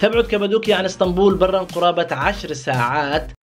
تبعد كابادوكيا عن اسطنبول برا قرابة عشر ساعات.